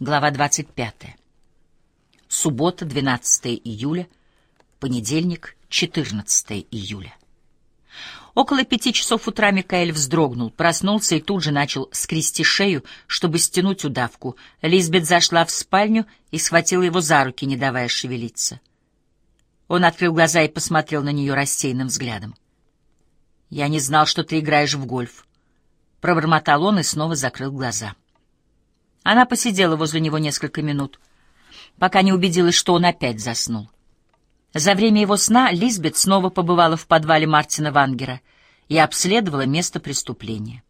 Глава 25. Суббота, 12 июля, понедельник, 14 июля. Около пяти часов утра Микаэль вздрогнул, проснулся и тут же начал скрести шею, чтобы стянуть удавку. Лизбет зашла в спальню и схватила его за руки, не давая шевелиться. Он открыл глаза и посмотрел на нее рассеянным взглядом. «Я не знал, что ты играешь в гольф». Пробормотал он и снова закрыл глаза. Она посидела возле него несколько минут, пока не убедилась, что он опять заснул. За время его сна Лизбет снова побывала в подвале Мартина Вангера и обследовала место преступления.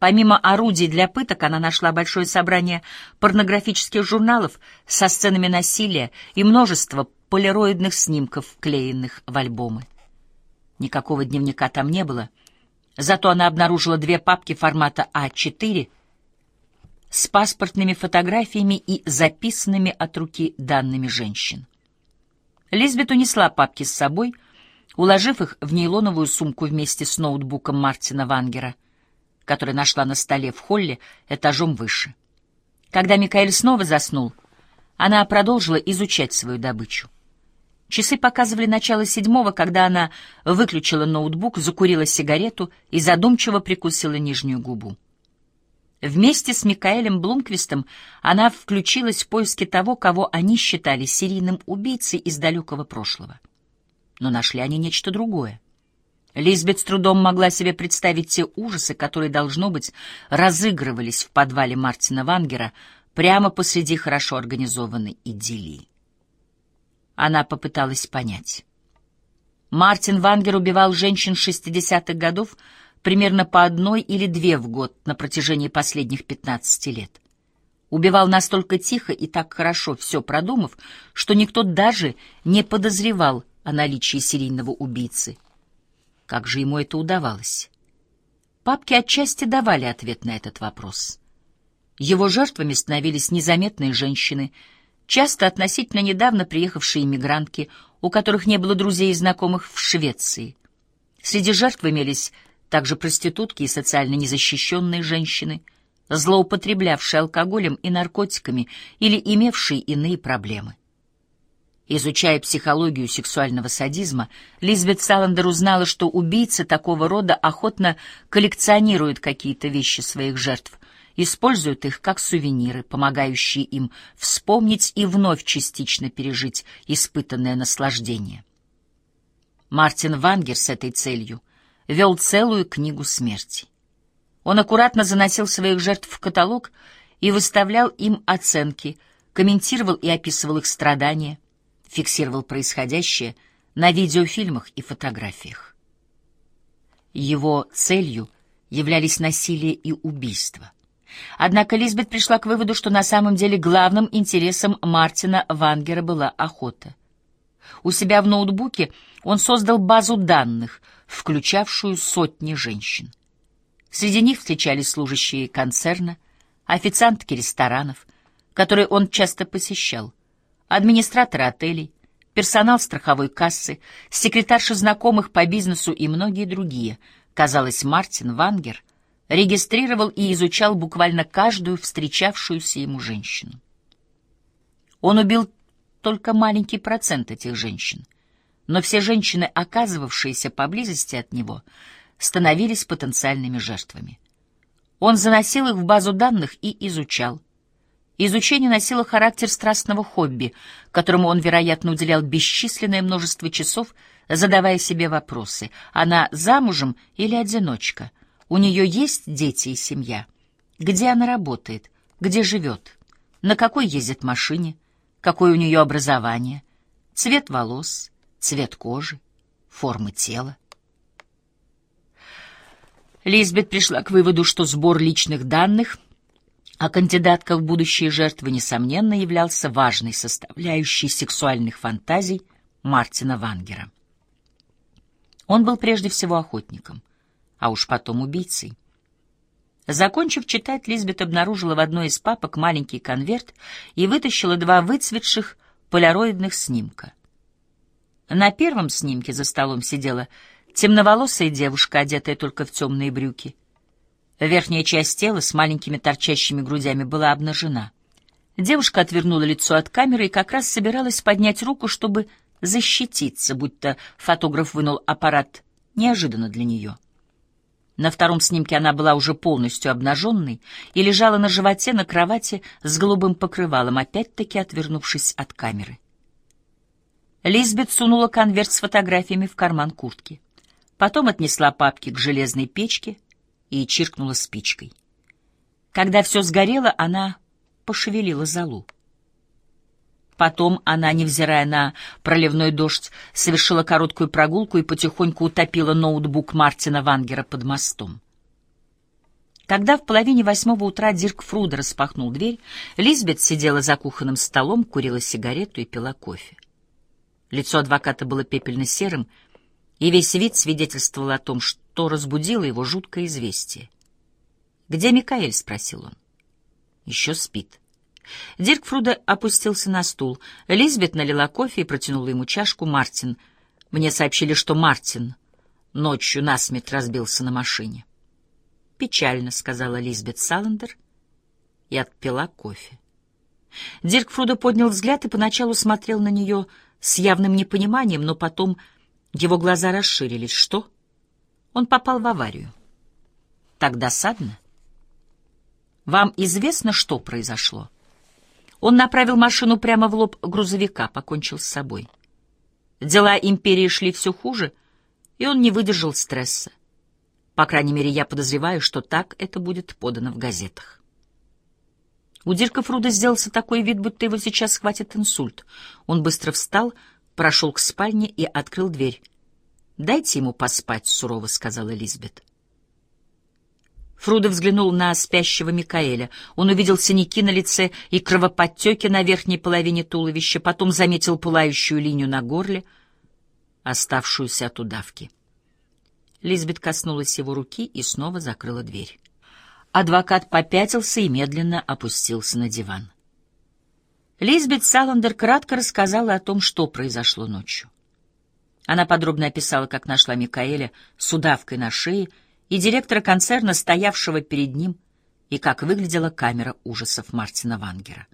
Помимо орудий для пыток, она нашла большое собрание порнографических журналов со сценами насилия и множество полироидных снимков, вклеенных в альбомы. Никакого дневника там не было, зато она обнаружила две папки формата А4 с паспортными фотографиями и записанными от руки данными женщин. Лизбет унесла папки с собой, уложив их в нейлоновую сумку вместе с ноутбуком Мартина Вангера, который нашла на столе в холле этажом выше. Когда Микаэль снова заснул, она продолжила изучать свою добычу. Часы показывали начало седьмого, когда она выключила ноутбук, закурила сигарету и задумчиво прикусила нижнюю губу. Вместе с Микаэлем Блумквистом она включилась в поиски того, кого они считали серийным убийцей из далекого прошлого. Но нашли они нечто другое. Лизбет с трудом могла себе представить те ужасы, которые, должно быть, разыгрывались в подвале Мартина Вангера прямо посреди хорошо организованной идиллии. Она попыталась понять. Мартин Вангер убивал женщин 60-х годов, примерно по одной или две в год на протяжении последних 15 лет. Убивал настолько тихо и так хорошо, все продумав, что никто даже не подозревал о наличии серийного убийцы. Как же ему это удавалось? Папки отчасти давали ответ на этот вопрос. Его жертвами становились незаметные женщины, часто относительно недавно приехавшие иммигрантки, у которых не было друзей и знакомых в Швеции. Среди жертв имелись также проститутки и социально незащищенные женщины, злоупотреблявшие алкоголем и наркотиками или имевшие иные проблемы. Изучая психологию сексуального садизма, Лизбет Саландер узнала, что убийцы такого рода охотно коллекционируют какие-то вещи своих жертв, используют их как сувениры, помогающие им вспомнить и вновь частично пережить испытанное наслаждение. Мартин Вангер с этой целью — вел целую книгу смерти. Он аккуратно заносил своих жертв в каталог и выставлял им оценки, комментировал и описывал их страдания, фиксировал происходящее на видеофильмах и фотографиях. Его целью являлись насилие и убийство. Однако Лизбет пришла к выводу, что на самом деле главным интересом Мартина Вангера была охота. У себя в ноутбуке он создал базу данных, включавшую сотни женщин. Среди них встречались служащие концерна, официантки ресторанов, которые он часто посещал, администраторы отелей, персонал страховой кассы, секретарши знакомых по бизнесу и многие другие. Казалось, Мартин Вангер регистрировал и изучал буквально каждую встречавшуюся ему женщину. Он убил только маленький процент этих женщин — но все женщины, оказывавшиеся поблизости от него, становились потенциальными жертвами. Он заносил их в базу данных и изучал. Изучение носило характер страстного хобби, которому он, вероятно, уделял бесчисленное множество часов, задавая себе вопросы. Она замужем или одиночка? У нее есть дети и семья? Где она работает? Где живет? На какой ездит машине? Какое у нее образование? Цвет волос? Цвет кожи, формы тела. Лизбет пришла к выводу, что сбор личных данных о кандидатках в будущие жертвы, несомненно, являлся важной составляющей сексуальных фантазий Мартина Вангера. Он был прежде всего охотником, а уж потом убийцей. Закончив читать, Лизбет обнаружила в одной из папок маленький конверт и вытащила два выцветших поляроидных снимка — на первом снимке за столом сидела темноволосая девушка, одетая только в темные брюки. Верхняя часть тела с маленькими торчащими грудями была обнажена. Девушка отвернула лицо от камеры и как раз собиралась поднять руку, чтобы защититься, будто фотограф вынул аппарат неожиданно для нее. На втором снимке она была уже полностью обнаженной и лежала на животе на кровати с голубым покрывалом, опять-таки отвернувшись от камеры. Лизбет сунула конверт с фотографиями в карман куртки. Потом отнесла папки к железной печке и чиркнула спичкой. Когда все сгорело, она пошевелила залу. Потом она, невзирая на проливной дождь, совершила короткую прогулку и потихоньку утопила ноутбук Мартина Вангера под мостом. Когда в половине восьмого утра Дирк Фруда распахнул дверь, Лизбет сидела за кухонным столом, курила сигарету и пила кофе. Лицо адвоката было пепельно-серым, и весь вид свидетельствовал о том, что разбудило его жуткое известие. «Где Микаэль?» — спросил он. «Еще спит». Дирк Фруда опустился на стул. Лизбет налила кофе и протянула ему чашку. «Мартин. Мне сообщили, что Мартин ночью насмерть разбился на машине». «Печально», — сказала Лизбет Саландер и отпила кофе. Дирк Фруда поднял взгляд и поначалу смотрел на нее с явным непониманием, но потом его глаза расширились. Что? Он попал в аварию. Так досадно. Вам известно, что произошло? Он направил машину прямо в лоб грузовика, покончил с собой. Дела империи шли все хуже, и он не выдержал стресса. По крайней мере, я подозреваю, что так это будет подано в газетах. У Дирка Фруда сделался такой вид, будто его сейчас схватит инсульт. Он быстро встал, прошел к спальне и открыл дверь. «Дайте ему поспать», — сурово сказала Лизбет. Фруда взглянул на спящего Микаэля. Он увидел синяки на лице и кровоподтеки на верхней половине туловища, потом заметил пылающую линию на горле, оставшуюся от удавки. Лизбет коснулась его руки и снова закрыла дверь. Адвокат попятился и медленно опустился на диван. Лизбет Саландер кратко рассказала о том, что произошло ночью. Она подробно описала, как нашла Микаэля с удавкой на шее и директора концерна, стоявшего перед ним, и как выглядела камера ужасов Мартина Вангера.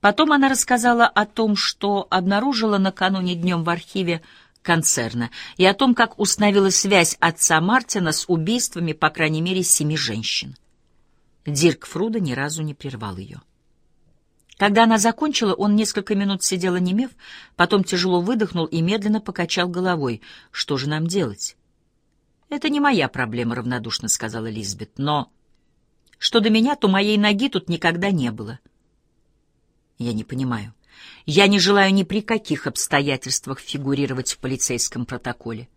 Потом она рассказала о том, что обнаружила накануне днем в архиве концерна, и о том, как установила связь отца Мартина с убийствами, по крайней мере, семи женщин. Дирк Фруда ни разу не прервал ее. Когда она закончила, он несколько минут сидел онемев, потом тяжело выдохнул и медленно покачал головой. «Что же нам делать?» «Это не моя проблема», — равнодушно сказала Лизбет. «Но что до меня, то моей ноги тут никогда не было». «Я не понимаю. Я не желаю ни при каких обстоятельствах фигурировать в полицейском протоколе.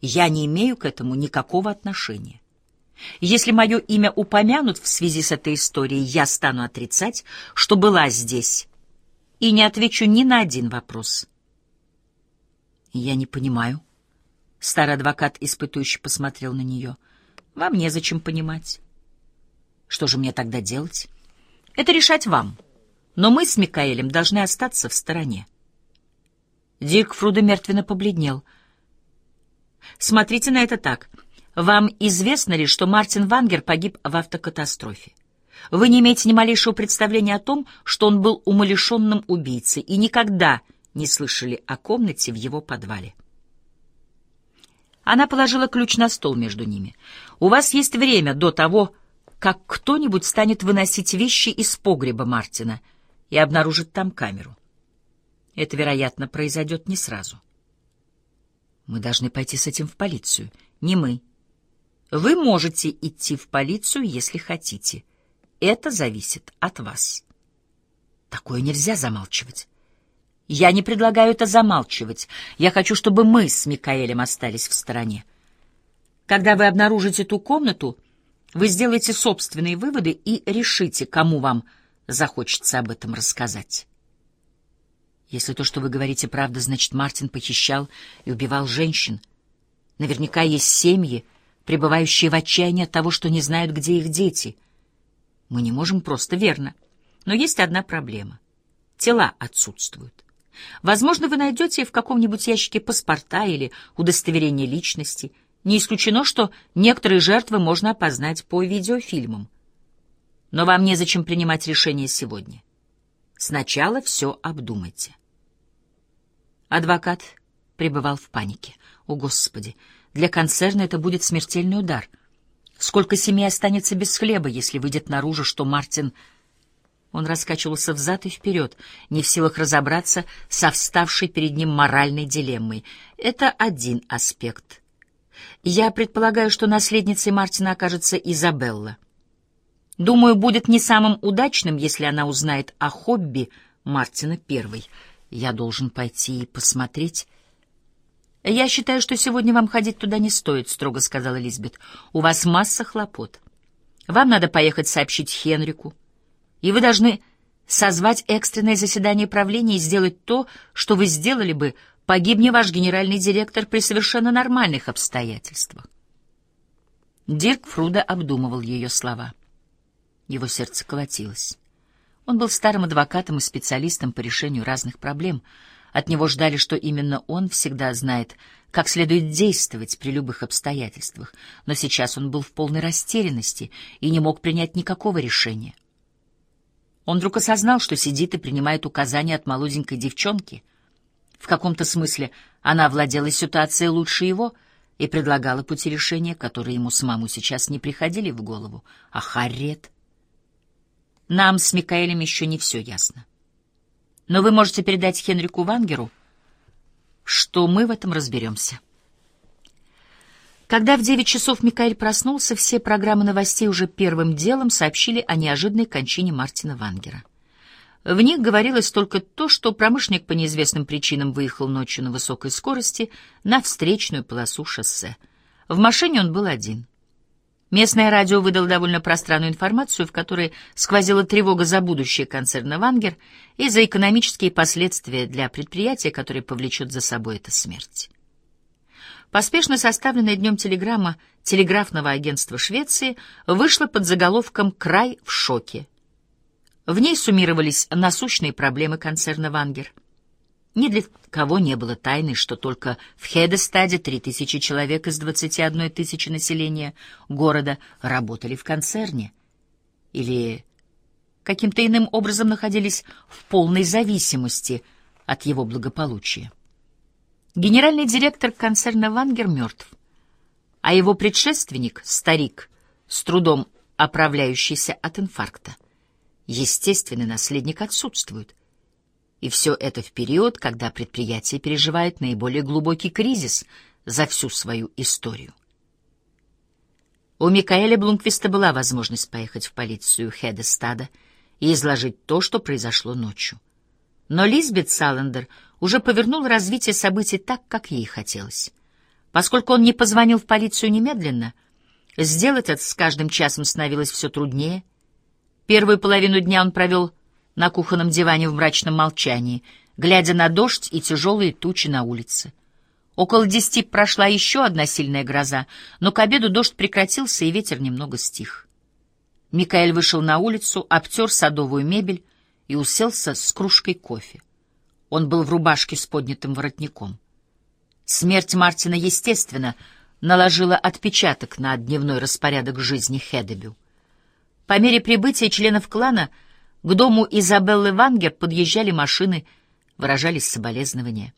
Я не имею к этому никакого отношения. Если мое имя упомянут в связи с этой историей, я стану отрицать, что была здесь, и не отвечу ни на один вопрос. Я не понимаю. Старый адвокат испытующе посмотрел на нее. Вам незачем понимать. Что же мне тогда делать? Это решать вам. Но мы с Микаэлем должны остаться в стороне. Дирк Фруда мертвенно побледнел. Смотрите на это так — вам известно ли, что Мартин Вангер погиб в автокатастрофе? Вы не имеете ни малейшего представления о том, что он был умалишенным убийцей и никогда не слышали о комнате в его подвале. Она положила ключ на стол между ними. «У вас есть время до того, как кто-нибудь станет выносить вещи из погреба Мартина и обнаружит там камеру. Это, вероятно, произойдет не сразу. Мы должны пойти с этим в полицию. Не мы, вы можете идти в полицию, если хотите. Это зависит от вас. Такое нельзя замалчивать. Я не предлагаю это замалчивать. Я хочу, чтобы мы с Микаэлем остались в стороне. Когда вы обнаружите ту комнату, вы сделаете собственные выводы и решите, кому вам захочется об этом рассказать. Если то, что вы говорите, правда, значит, Мартин похищал и убивал женщин. Наверняка есть семьи, пребывающие в отчаянии от того, что не знают, где их дети. Мы не можем просто, верно. Но есть одна проблема. Тела отсутствуют. Возможно, вы найдете в каком-нибудь ящике паспорта или удостоверение личности. Не исключено, что некоторые жертвы можно опознать по видеофильмам. Но вам незачем принимать решение сегодня. Сначала все обдумайте. Адвокат пребывал в панике. О, Господи! Для концерна это будет смертельный удар. Сколько семей останется без хлеба, если выйдет наружу, что Мартин... Он раскачивался взад и вперед, не в силах разобраться со вставшей перед ним моральной дилеммой. Это один аспект. Я предполагаю, что наследницей Мартина окажется Изабелла. Думаю, будет не самым удачным, если она узнает о хобби Мартина первой. Я должен пойти и посмотреть. «Я считаю, что сегодня вам ходить туда не стоит», — строго сказала Лизбет. «У вас масса хлопот. Вам надо поехать сообщить Хенрику, и вы должны созвать экстренное заседание правления и сделать то, что вы сделали бы, погибни ваш генеральный директор при совершенно нормальных обстоятельствах». Дирк Фруда обдумывал ее слова. Его сердце колотилось. Он был старым адвокатом и специалистом по решению разных проблем — от него ждали, что именно он всегда знает, как следует действовать при любых обстоятельствах, но сейчас он был в полной растерянности и не мог принять никакого решения. Он вдруг осознал, что сидит и принимает указания от молоденькой девчонки. В каком-то смысле она владела ситуацией лучше его и предлагала пути решения, которые ему самому сейчас не приходили в голову. А Харриет? Нам с Микаэлем еще не все ясно. Но вы можете передать Хенрику Вангеру, что мы в этом разберемся. Когда в девять часов Микаэль проснулся, все программы новостей уже первым делом сообщили о неожиданной кончине Мартина Вангера. В них говорилось только то, что промышленник по неизвестным причинам выехал ночью на высокой скорости на встречную полосу шоссе. В машине он был один — Местное радио выдало довольно пространную информацию, в которой сквозила тревога за будущее концерна «Вангер» и за экономические последствия для предприятия, которое повлечет за собой эта смерть. Поспешно составленная днем телеграмма телеграфного агентства Швеции вышла под заголовком «Край в шоке». В ней суммировались насущные проблемы концерна «Вангер». Ни для кого не было тайны, что только в Хедестаде три тысячи человек из 21 тысячи населения города работали в концерне или каким-то иным образом находились в полной зависимости от его благополучия. Генеральный директор концерна Вангер мертв, а его предшественник, старик, с трудом оправляющийся от инфаркта, естественный наследник отсутствует — и все это в период, когда предприятие переживает наиболее глубокий кризис за всю свою историю. У Микаэля Блумквиста была возможность поехать в полицию Хедестада и изложить то, что произошло ночью. Но Лизбет Саландер уже повернул развитие событий так, как ей хотелось. Поскольку он не позвонил в полицию немедленно, сделать это с каждым часом становилось все труднее. Первую половину дня он провел на кухонном диване в мрачном молчании, глядя на дождь и тяжелые тучи на улице. Около десяти прошла еще одна сильная гроза, но к обеду дождь прекратился, и ветер немного стих. Микаэль вышел на улицу, обтер садовую мебель и уселся с кружкой кофе. Он был в рубашке с поднятым воротником. Смерть Мартина, естественно, наложила отпечаток на дневной распорядок жизни Хедебю. По мере прибытия членов клана — к дому Изабеллы Вангер подъезжали машины, выражались соболезнования.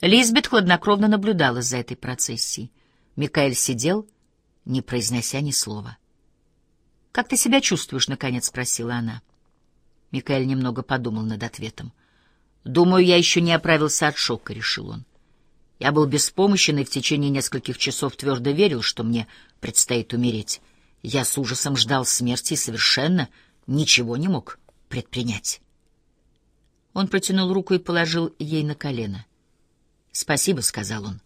Лизбет хладнокровно наблюдала за этой процессией. Микаэль сидел, не произнося ни слова. «Как ты себя чувствуешь?» — наконец спросила она. Микаэль немного подумал над ответом. «Думаю, я еще не оправился от шока», — решил он. Я был беспомощен и в течение нескольких часов твердо верил, что мне предстоит умереть. Я с ужасом ждал смерти и совершенно ничего не мог предпринять. Он протянул руку и положил ей на колено. «Спасибо», — сказал он.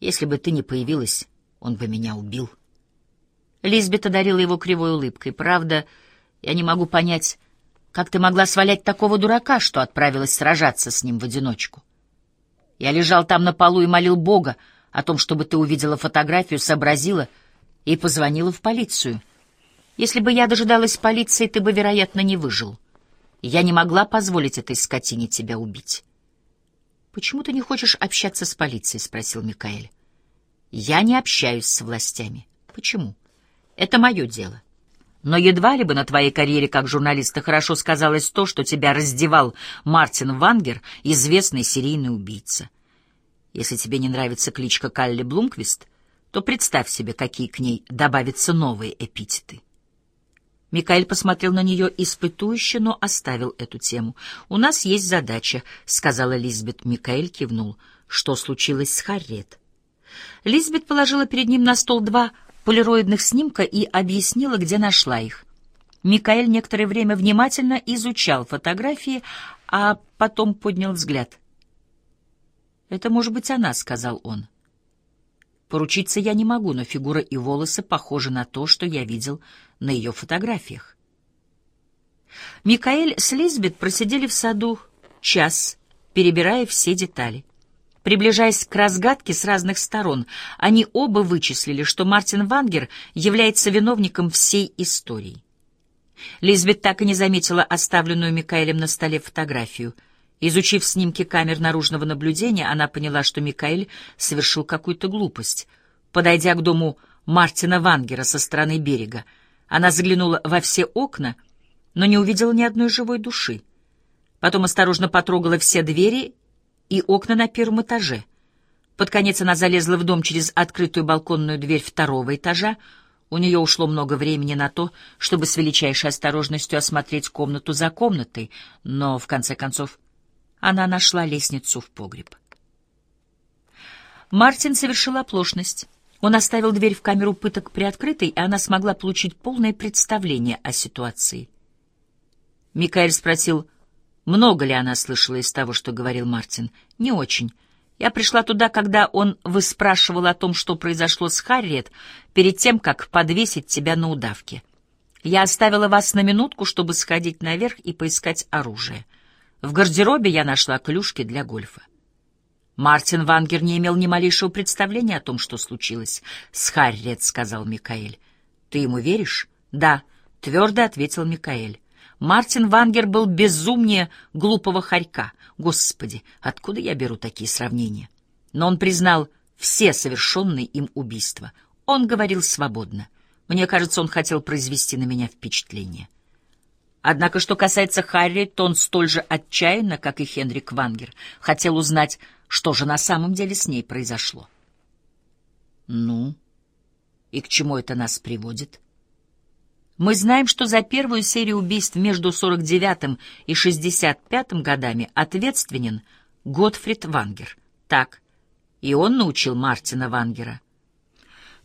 «Если бы ты не появилась, он бы меня убил». Лизбет одарила его кривой улыбкой. «Правда, я не могу понять, как ты могла свалять такого дурака, что отправилась сражаться с ним в одиночку. Я лежал там на полу и молил Бога о том, чтобы ты увидела фотографию, сообразила и позвонила в полицию». Если бы я дожидалась полиции, ты бы, вероятно, не выжил. Я не могла позволить этой скотине тебя убить. «Почему ты не хочешь общаться с полицией?» — спросил Микаэль. «Я не общаюсь с властями. Почему? Это мое дело. Но едва ли бы на твоей карьере как журналиста хорошо сказалось то, что тебя раздевал Мартин Вангер, известный серийный убийца. Если тебе не нравится кличка Калли Блумквист, то представь себе, какие к ней добавятся новые эпитеты. Микаэль посмотрел на нее испытующе, но оставил эту тему. «У нас есть задача», — сказала Лизбет. Микаэль кивнул. «Что случилось с Харриет?» Лизбет положила перед ним на стол два полироидных снимка и объяснила, где нашла их. Микаэль некоторое время внимательно изучал фотографии, а потом поднял взгляд. «Это может быть она», — сказал он. Поручиться я не могу, но фигура и волосы похожи на то, что я видел на ее фотографиях. Микаэль с Лизбет просидели в саду час, перебирая все детали. Приближаясь к разгадке с разных сторон, они оба вычислили, что Мартин Вангер является виновником всей истории. Лизбет так и не заметила оставленную Микаэлем на столе фотографию. Изучив снимки камер наружного наблюдения, она поняла, что Микаэль совершил какую-то глупость. Подойдя к дому Мартина Вангера со стороны берега, она заглянула во все окна, но не увидела ни одной живой души. Потом осторожно потрогала все двери и окна на первом этаже. Под конец она залезла в дом через открытую балконную дверь второго этажа. У нее ушло много времени на то, чтобы с величайшей осторожностью осмотреть комнату за комнатой, но, в конце концов, она нашла лестницу в погреб. Мартин совершил оплошность. Он оставил дверь в камеру пыток приоткрытой, и она смогла получить полное представление о ситуации. Микаэль спросил, много ли она слышала из того, что говорил Мартин? Не очень. Я пришла туда, когда он выспрашивал о том, что произошло с Харриет, перед тем, как подвесить тебя на удавке. Я оставила вас на минутку, чтобы сходить наверх и поискать оружие. В гардеробе я нашла клюшки для гольфа. Мартин Вангер не имел ни малейшего представления о том, что случилось. «С Харриет», — сказал Микаэль. «Ты ему веришь?» «Да», — твердо ответил Микаэль. Мартин Вангер был безумнее глупого хорька. Господи, откуда я беру такие сравнения? Но он признал все совершенные им убийства. Он говорил свободно. Мне кажется, он хотел произвести на меня впечатление. Однако, что касается Харри, то он столь же отчаянно, как и Хенрик Вангер, хотел узнать, что же на самом деле с ней произошло. Ну, и к чему это нас приводит? Мы знаем, что за первую серию убийств между 49 и 65 годами ответственен Готфрид Вангер. Так, и он научил Мартина Вангера.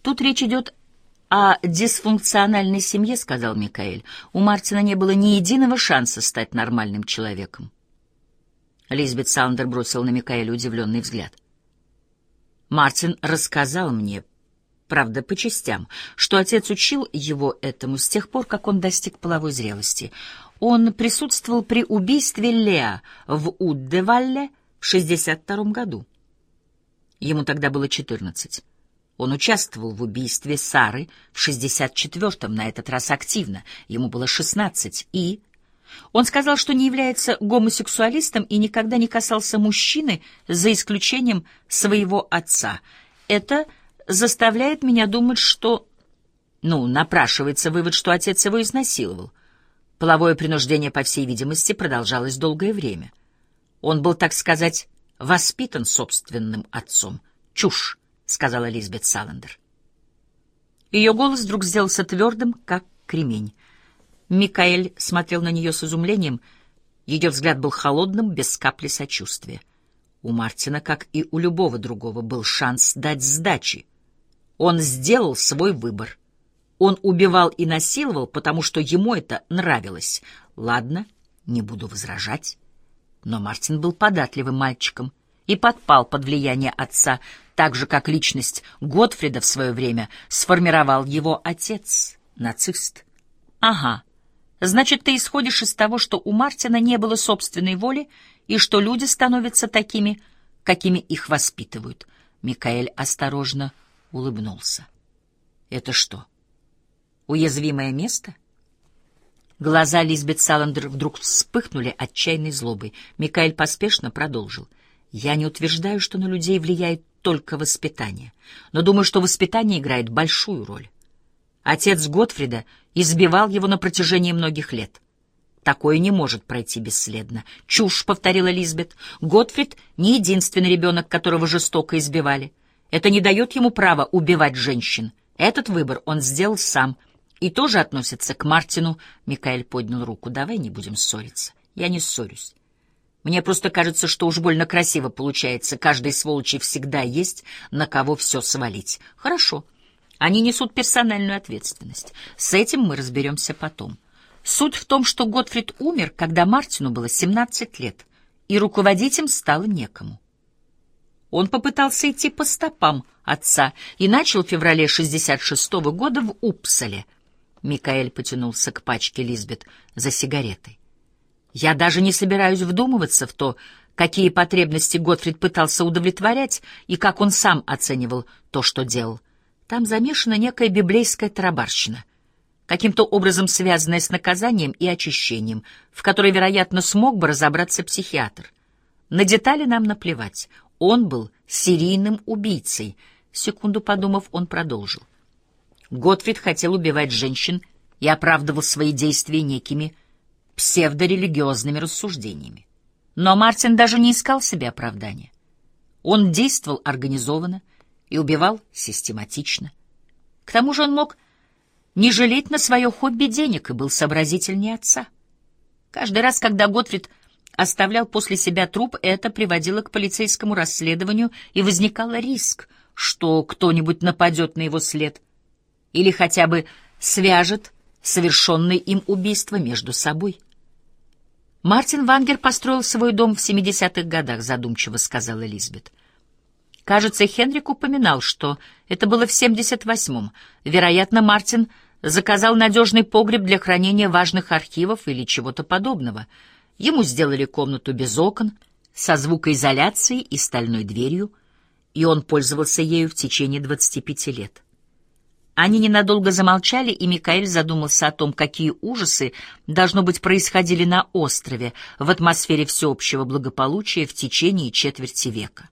Тут речь идет о дисфункциональной семье, сказал Микаэль. У Мартина не было ни единого шанса стать нормальным человеком. Лизбет Саундер бросил на Микаэля удивленный взгляд. Мартин рассказал мне, правда, по частям, что отец учил его этому с тех пор, как он достиг половой зрелости. Он присутствовал при убийстве Леа в Уддевалле в 62 году. Ему тогда было 14. Он участвовал в убийстве Сары в 64-м, на этот раз активно. Ему было 16. И он сказал, что не является гомосексуалистом и никогда не касался мужчины, за исключением своего отца. Это заставляет меня думать, что... Ну, напрашивается вывод, что отец его изнасиловал. Половое принуждение, по всей видимости, продолжалось долгое время. Он был, так сказать, воспитан собственным отцом. «Чушь», — сказала Лизбет Саландер. Ее голос вдруг сделался твердым, как кремень. Микаэль смотрел на нее с изумлением. Ее взгляд был холодным, без капли сочувствия. У Мартина, как и у любого другого, был шанс дать сдачи. Он сделал свой выбор. Он убивал и насиловал, потому что ему это нравилось. Ладно, не буду возражать. Но Мартин был податливым мальчиком и подпал под влияние отца, так же, как личность Готфрида в свое время сформировал его отец, нацист. Ага, значит, ты исходишь из того, что у Мартина не было собственной воли и что люди становятся такими, какими их воспитывают. Микаэль осторожно улыбнулся. «Это что, уязвимое место?» Глаза Лизбет Саландер вдруг вспыхнули отчаянной злобой. Микаэль поспешно продолжил. «Я не утверждаю, что на людей влияет только воспитание, но думаю, что воспитание играет большую роль. Отец Готфрида избивал его на протяжении многих лет. Такое не может пройти бесследно. «Чушь», — повторила Лизбет. «Готфрид — не единственный ребенок, которого жестоко избивали. Это не дает ему права убивать женщин. Этот выбор он сделал сам. И тоже относится к Мартину». Микаэль поднял руку. «Давай не будем ссориться». «Я не ссорюсь. Мне просто кажется, что уж больно красиво получается. Каждой сволочи всегда есть на кого все свалить. Хорошо. Они несут персональную ответственность. С этим мы разберемся потом». Суть в том, что Готфрид умер, когда Мартину было 17 лет, и руководить им стало некому. Он попытался идти по стопам отца и начал в феврале 66 -го года в Упсале. Микаэль потянулся к пачке Лизбет за сигаретой. «Я даже не собираюсь вдумываться в то, какие потребности Готфрид пытался удовлетворять и как он сам оценивал то, что делал. Там замешана некая библейская тарабарщина каким-то образом связанное с наказанием и очищением, в которой, вероятно, смог бы разобраться психиатр. На детали нам наплевать. Он был серийным убийцей. Секунду подумав, он продолжил. Готфрид хотел убивать женщин и оправдывал свои действия некими псевдорелигиозными рассуждениями. Но Мартин даже не искал себе оправдания. Он действовал организованно и убивал систематично. К тому же он мог не жалеть на свое хобби денег и был сообразительнее отца. Каждый раз, когда Готфрид оставлял после себя труп, это приводило к полицейскому расследованию, и возникал риск, что кто-нибудь нападет на его след или хотя бы свяжет совершенное им убийство между собой. Мартин Вангер построил свой дом в 70-х годах, задумчиво сказала Лизбет. Кажется, Хенрик упоминал, что это было в 78-м. Вероятно, Мартин заказал надежный погреб для хранения важных архивов или чего-то подобного. Ему сделали комнату без окон, со звукоизоляцией и стальной дверью, и он пользовался ею в течение 25 лет. Они ненадолго замолчали, и Микаэль задумался о том, какие ужасы, должно быть, происходили на острове в атмосфере всеобщего благополучия в течение четверти века.